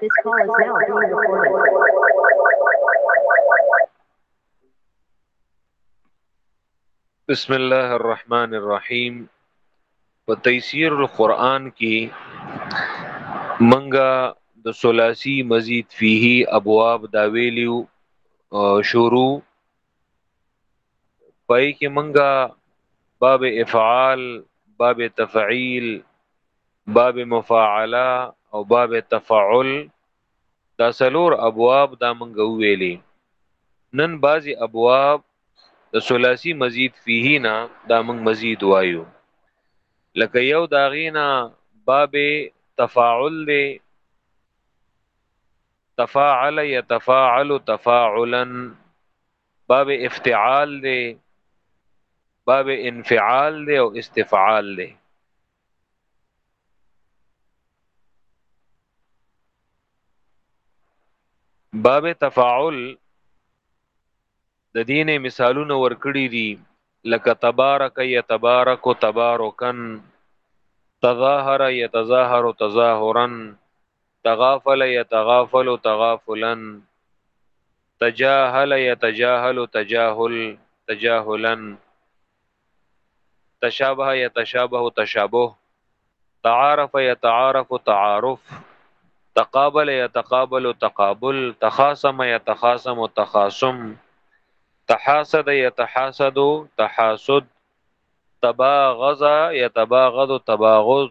This call is now being recorded. بسم الله الرحمن الرحیم په تیسیر القرآن کې منګه د ثلاثی مزید فيه ابواب دا ویلیو شروع پای کې منګه باب افعال باب تفعیل باب مفاعله او باب تفعل دا سلور ابواب دا منګه ویلي نن بعضی ابواب د ثلاثي مزید فيه نه دا موږ مزید وایو لکه یو داغینا باب تفاعل دی تفاعل يتفاعل تفاعلا باب افتعال دی باب انفعال دی او استفعال دی باب تفاعل د دین مثالونه ورکړي دي لکه تبارک یتبارک تبارکن تظاهر یتظاهر تظاهرا تغافل یتغافل تغافلن تجاهل یتجاهل تجاهل تجاهلن تشابه یتشابه تشابه تعارف یتعارف تعارف, تعارف تقابل يتقابل تقابل تخاصم يتخاصم تخاصم تحاسد يتحاسد تحاسد تباغض يتباغض تباغض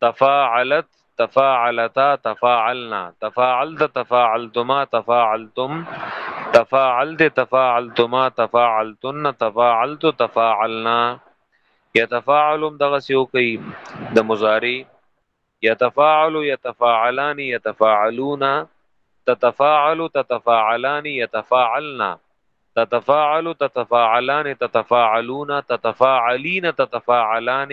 تفاعلت تفاعلتا تفاعلنا تفاعلت تفاعلتما تفاعلتم تفاعلت تفاعلتما تفاعلتن تفاعلت تفاعلنا يتفاعلم دغه سیو کوي د مضاری يتفاعل يتفاعلان يتفاعلون تتفاعل تتفاعلان يتفاعلنا تتفاعل تتفاعلان تتفاعلون تتفاعلين تتفاعلان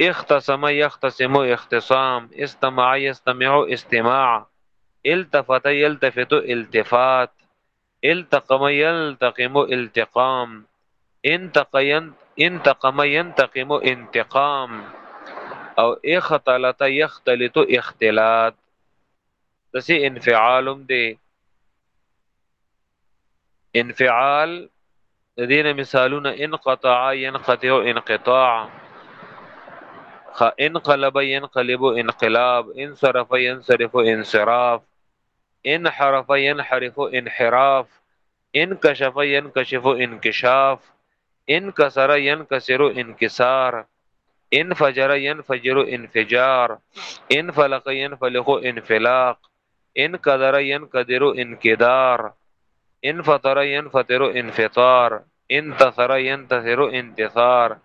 اختصم يختصم اختصام استمع يستمع استماع التفت يلتفت التفات التقم يلتقم التقام انتقم ينتقم انتقام او اختلط يختلط اختلاط تسي انفعال دي انفعال د مثالون انقطع ينقطع انقطاع انقلب ينقلب انقلاب انصرف ينصرف انصراف انحرف ينحرف انحراف انكشف ينكشف انكشاف ان کسر انكسار انکسار فجر ينفجر انفجار ان فلق ينفلق انفلاق ان قدر ينقدر انقدار فطر ينفطر انفطار ان تثر ينتثر انتثار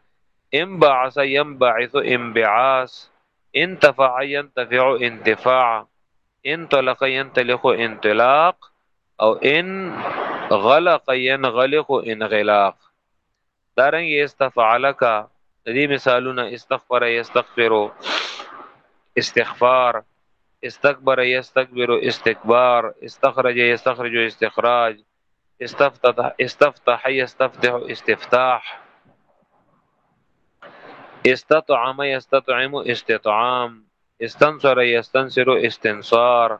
ان بعث ينبعث انبعاث ان تفع ينتفع انتفاع ان طلق ينطلق انطلاق او ان غلق ينغلق انغلاق دارنګ استفعلک د دې مثالونه استغفر يستغفر استغفار استكبر يستكبر استکبار استخرج یستخرج استخراج استفتح استفتح یستفتح استفتاح استطعم یستطعم استطعام استنصر یستنصر استنصار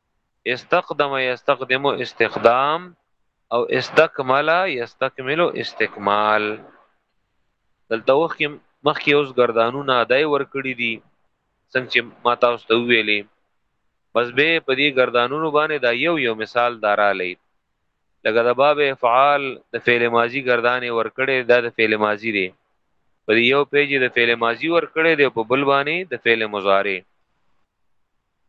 استقدم یستقدم استخدام او استکمل یستکمل استکمال دلته وخت کې مخکې اوس گردانونه دای ور کړی دي څنګه چې ما تاسو ته ویلې بس به په دې گردانونو باندې دا یو یو مثال دارالې لکه د باب افعال د فعل ماضی گردانې ور کړې دا د فعل ماضی دی په یو پیج د فعل ماضی ور کړې دی په بل باندې د فعل مضارع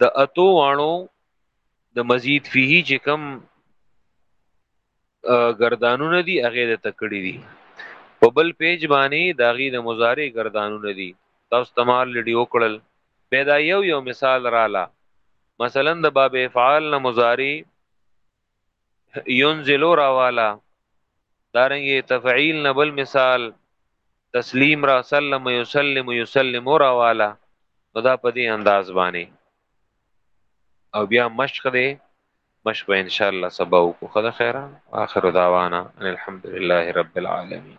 د اتو وانو د مزید فيه چې کم گردانونه دي هغه د تکړی دي په بل پیج باندې داغي د مضارع گردانونه دي تاسو تمال لډي وکړل پیدا یو یو مثال رااله مثلا د باب افعال نه مضارع ينزل راوالا دارنګي تفعيل نبل مثال تسلیم را سلم یسلم یسلم را والا نو دا په دې انداز باندې او بیا مشق دی مشق ان شاء الله سبا وکړو خدای خیره اخر دعوانا ان الحمد لله رب العالمین